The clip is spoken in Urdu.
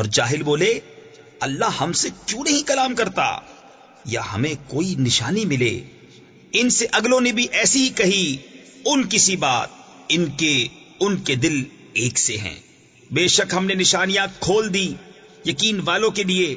اور جاہل بولے، اللہ ہم سے کیوں نہیں کلام کرتا؟ یا ہمیں کوئی نشانی ملے؟ ان سے اگلوں نے بھی ایسی ہی کہی، ان کسی بات، ان کے ان کے دل ایک سے ہیں۔ بے شک ہم نے نشانیاں کھول دی، یقین والوں کے لیے